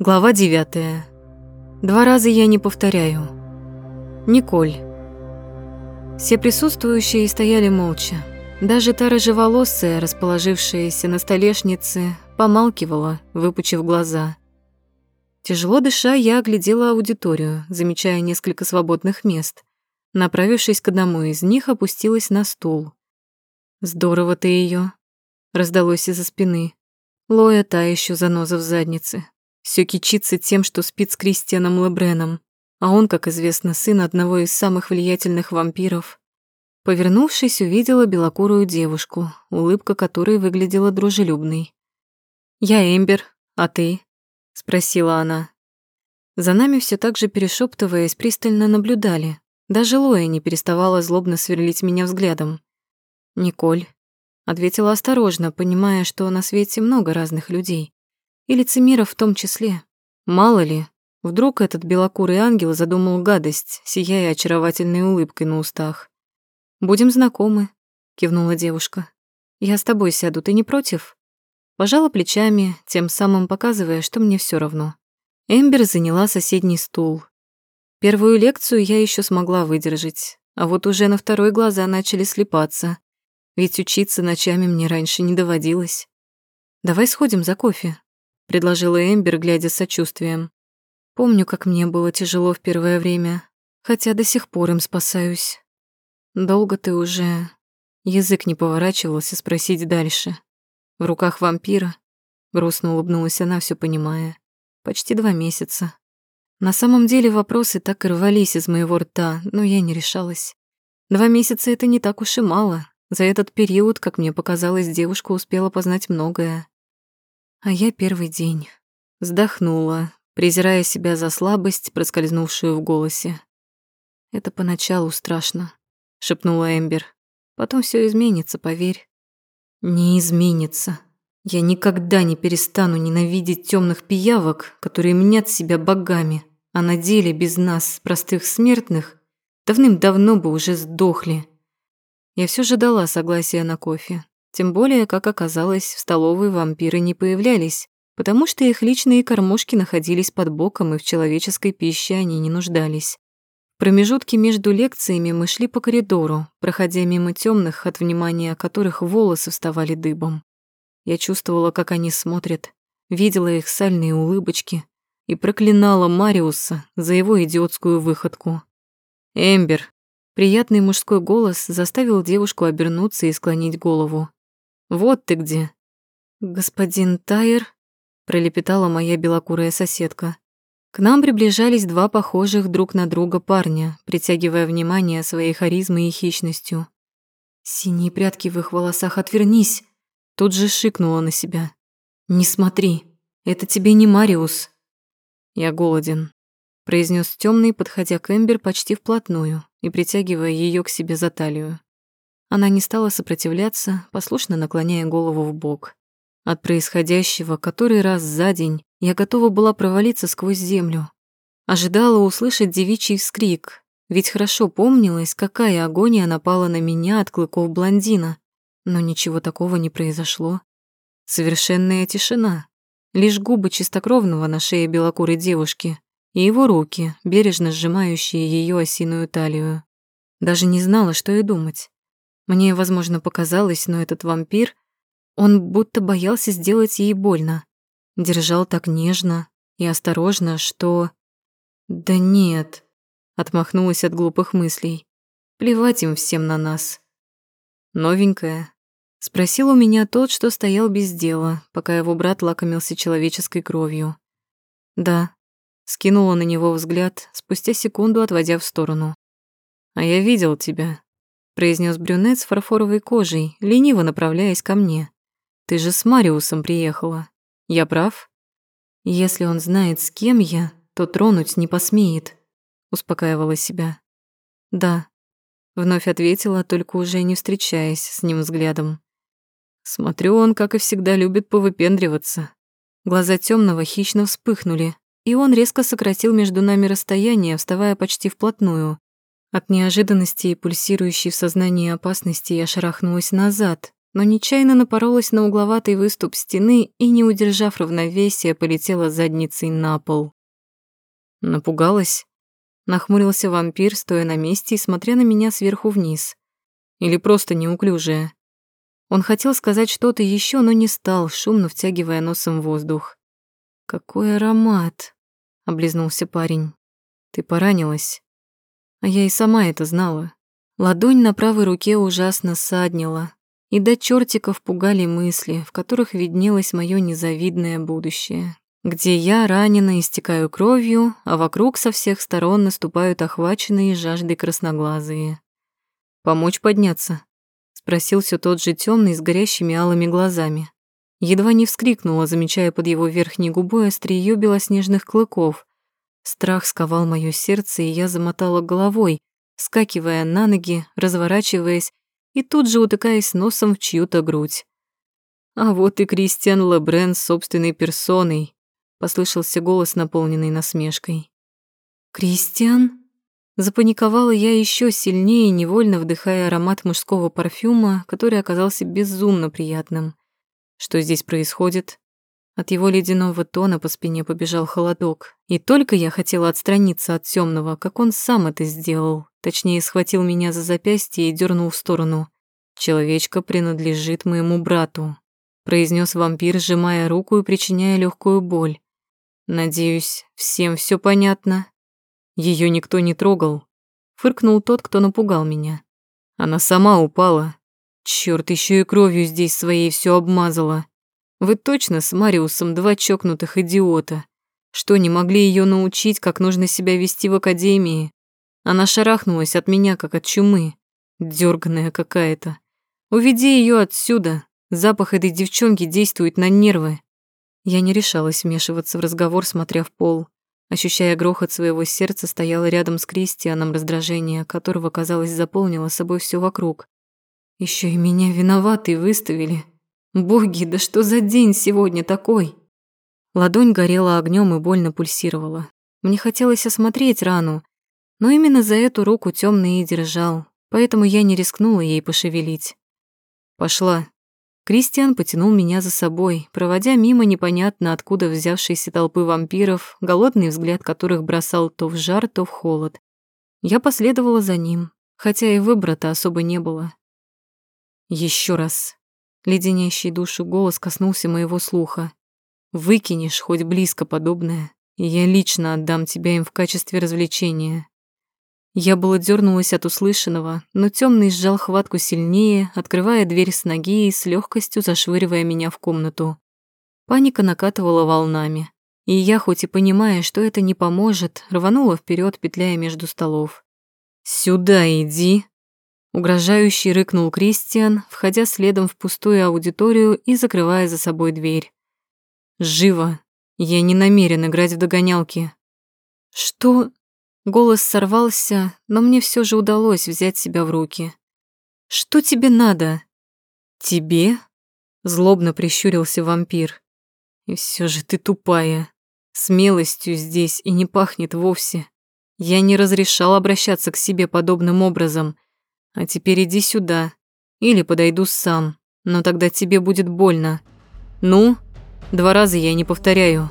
Глава 9. Два раза я не повторяю. Николь. Все присутствующие стояли молча. Даже та рыжеволосая, расположившаяся на столешнице, помалкивала, выпучив глаза. Тяжело дыша, я оглядела аудиторию, замечая несколько свободных мест. Направившись к одному из них, опустилась на стул. «Здорово ты ее, раздалось из-за спины. Лоя та еще заноза в заднице. Все кичится тем, что спит с Кристианом Лебреном, а он, как известно, сын одного из самых влиятельных вампиров. Повернувшись, увидела белокурую девушку, улыбка которой выглядела дружелюбной. «Я Эмбер, а ты?» — спросила она. За нами все так же перешептываясь, пристально наблюдали. Даже Лоя не переставала злобно сверлить меня взглядом. «Николь», — ответила осторожно, понимая, что на свете много разных людей. И лицемеров в том числе. Мало ли, вдруг этот белокурый ангел задумал гадость, сияя очаровательной улыбкой на устах. «Будем знакомы», — кивнула девушка. «Я с тобой сяду, ты не против?» Пожала плечами, тем самым показывая, что мне все равно. Эмбер заняла соседний стул. Первую лекцию я еще смогла выдержать, а вот уже на второй глаза начали слепаться, ведь учиться ночами мне раньше не доводилось. «Давай сходим за кофе», предложила Эмбер, глядя с сочувствием. Помню, как мне было тяжело в первое время, хотя до сих пор им спасаюсь. Долго ты уже... Язык не поворачивался спросить дальше. В руках вампира. Грустно улыбнулась она, все понимая. Почти два месяца. На самом деле вопросы так и рвались из моего рта, но я не решалась. Два месяца — это не так уж и мало. За этот период, как мне показалось, девушка успела познать многое. А я первый день. Вздохнула, презирая себя за слабость, проскользнувшую в голосе. «Это поначалу страшно», — шепнула Эмбер. «Потом все изменится, поверь». «Не изменится. Я никогда не перестану ненавидеть темных пиявок, которые мнят себя богами, а на деле без нас, простых смертных, давным-давно бы уже сдохли». Я все же дала согласие на кофе, тем более, как оказалось, в столовой вампиры не появлялись, потому что их личные кормушки находились под боком, и в человеческой пище они не нуждались. В промежутке между лекциями мы шли по коридору, проходя мимо темных, от внимания которых волосы вставали дыбом. Я чувствовала, как они смотрят, видела их сальные улыбочки и проклинала Мариуса за его идиотскую выходку. «Эмбер!» Приятный мужской голос заставил девушку обернуться и склонить голову. Вот ты где. Господин Тайер, пролепетала моя белокурая соседка. К нам приближались два похожих друг на друга парня, притягивая внимание своей харизмой и хищностью. «Синие прятки в их волосах, отвернись!» Тут же шикнула на себя. «Не смотри, это тебе не Мариус». «Я голоден», — произнес темный, подходя к Эмбер почти вплотную и притягивая ее к себе за талию. Она не стала сопротивляться, послушно наклоняя голову в бок. От происходящего, который раз за день, я готова была провалиться сквозь землю. Ожидала услышать девичий вскрик, ведь хорошо помнилось, какая агония напала на меня от клыков блондина. Но ничего такого не произошло. Совершенная тишина. Лишь губы чистокровного на шее белокурой девушки и его руки, бережно сжимающие ее осиную талию. Даже не знала, что и думать. Мне, возможно, показалось, но этот вампир, он будто боялся сделать ей больно. Держал так нежно и осторожно, что... Да нет, отмахнулась от глупых мыслей. Плевать им всем на нас. Новенькая. Спросил у меня тот, что стоял без дела, пока его брат лакомился человеческой кровью. Да. Скинула на него взгляд, спустя секунду отводя в сторону. А я видел тебя произнес брюнет с фарфоровой кожей, лениво направляясь ко мне. Ты же с Мариусом приехала. Я прав? Если он знает, с кем я, то тронуть не посмеет, успокаивала себя. Да, вновь ответила, только уже не встречаясь с ним взглядом. Смотрю, он, как и всегда, любит повыпендриваться. Глаза темного хищно вспыхнули, и он резко сократил между нами расстояние, вставая почти вплотную. От неожиданности и пульсирующей в сознании опасности я шарахнулась назад, но нечаянно напоролась на угловатый выступ стены и, не удержав равновесия, полетела задницей на пол. Напугалась? Нахмурился вампир, стоя на месте и смотря на меня сверху вниз. Или просто неуклюжая. Он хотел сказать что-то еще, но не стал, шумно втягивая носом воздух. «Какой аромат!» — облизнулся парень. «Ты поранилась?» А я и сама это знала. Ладонь на правой руке ужасно саднила, и до чертиков пугали мысли, в которых виднелось мое незавидное будущее, где я ранена истекаю кровью, а вокруг со всех сторон наступают охваченные жаждой красноглазые. «Помочь подняться?» — спросил все тот же темный с горящими алыми глазами. Едва не вскрикнула, замечая под его верхней губой острие белоснежных клыков. Страх сковал мое сердце, и я замотала головой, скакивая на ноги, разворачиваясь и тут же утыкаясь носом в чью-то грудь. «А вот и Кристиан Лебрен с собственной персоной», — послышался голос, наполненный насмешкой. «Кристиан?» Запаниковала я еще сильнее, невольно вдыхая аромат мужского парфюма, который оказался безумно приятным. Что здесь происходит? От его ледяного тона по спине побежал холодок. И только я хотела отстраниться от темного, как он сам это сделал. Точнее, схватил меня за запястье и дернул в сторону. «Человечка принадлежит моему брату», — произнес вампир, сжимая руку и причиняя легкую боль. «Надеюсь, всем все понятно?» Ее никто не трогал. Фыркнул тот, кто напугал меня. Она сама упала. Черт, еще и кровью здесь своей все обмазала. Вы точно с Мариусом два чокнутых идиота. Что, не могли ее научить, как нужно себя вести в академии? Она шарахнулась от меня, как от чумы. Дёрганная какая-то. Уведи ее отсюда. Запах этой девчонки действует на нервы. Я не решалась вмешиваться в разговор, смотря в пол. Ощущая грохот своего сердца, стояла рядом с Кристианом, раздражение которого, казалось, заполнило собой все вокруг. Еще и меня виноватой выставили. Боги, да что за день сегодня такой? Ладонь горела огнем и больно пульсировала. Мне хотелось осмотреть рану, но именно за эту руку темный и держал, поэтому я не рискнула ей пошевелить. «Пошла», Кристиан потянул меня за собой, проводя мимо непонятно откуда взявшейся толпы вампиров, голодный взгляд которых бросал то в жар, то в холод. Я последовала за ним, хотя и выбора-то особо не было. Еще раз. Леденящий душу голос коснулся моего слуха. Выкинешь хоть близко подобное, и я лично отдам тебя им в качестве развлечения. Я было дернулась от услышанного, но темный сжал хватку сильнее, открывая дверь с ноги и с легкостью зашвыривая меня в комнату. Паника накатывала волнами, и я, хоть и понимая, что это не поможет, рванула вперед, петляя между столов. «Сюда иди!» Угрожающий рыкнул Кристиан, входя следом в пустую аудиторию и закрывая за собой дверь. «Живо! Я не намерен играть в догонялки!» «Что?» Голос сорвался, но мне все же удалось взять себя в руки. «Что тебе надо?» «Тебе?» — злобно прищурился вампир. «И все же ты тупая. Смелостью здесь и не пахнет вовсе. Я не разрешал обращаться к себе подобным образом. А теперь иди сюда. Или подойду сам, но тогда тебе будет больно. Ну, два раза я не повторяю».